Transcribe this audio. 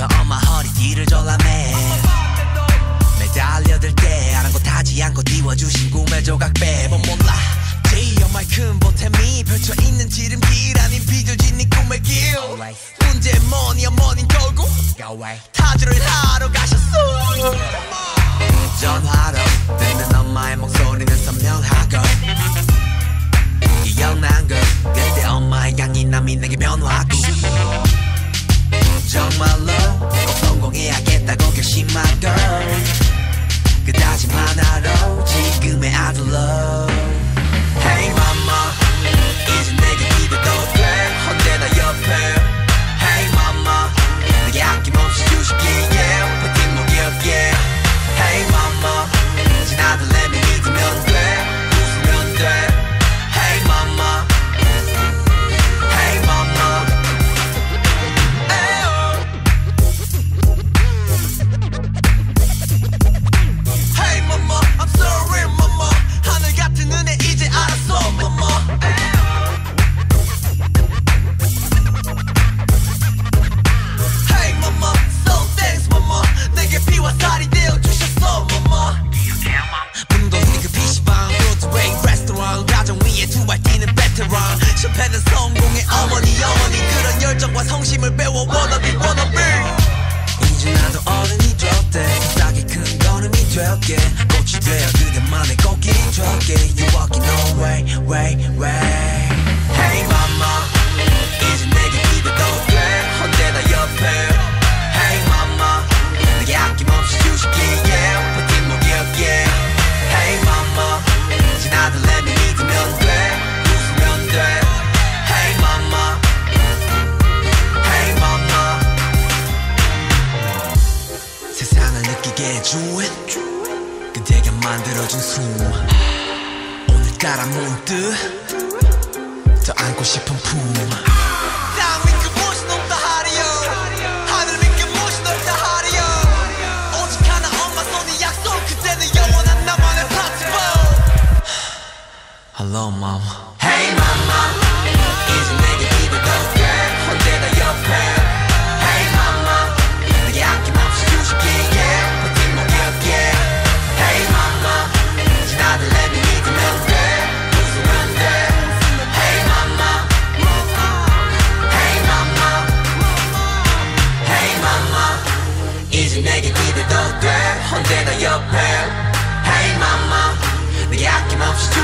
저 엄마 허리띠를 졸라매 매달려들 때 아랑곳하지 않고 띄워주신 꿈의 조각 빼본 뭐 몰라. 제이어만큼 보탬이 펼쳐있는 지름길 아닌 비둘진 네 꿈의 길. 문제 뭐니 어머니 결국 타주를 하러 가셨어. 전화로 듣는 엄마의 목소리는 선명하고 기억난 것 그때 엄마의 향이 남이 내게 변화고 정말로 꼭 성공해야겠다고 결심한 girl 그 다짐 하나로 지금의 아들 실패는 성공의 어머니 어머니 그런 열정과 성심을 배워 해준 그대가 만들어준 숨 오늘따라 문득 더 안고 싶은 품 땅 위에 무엇이 높다 하리요. 하늘 위에 무엇이 높다 하리요. 오직 하나 엄마 손이 약속. 그때는 영원한 나만의 파티보 Hello mama 이제 내게 기대도 돼. 언제나 옆에. Hey mama. 내게 아낌없이 주시기에 버팀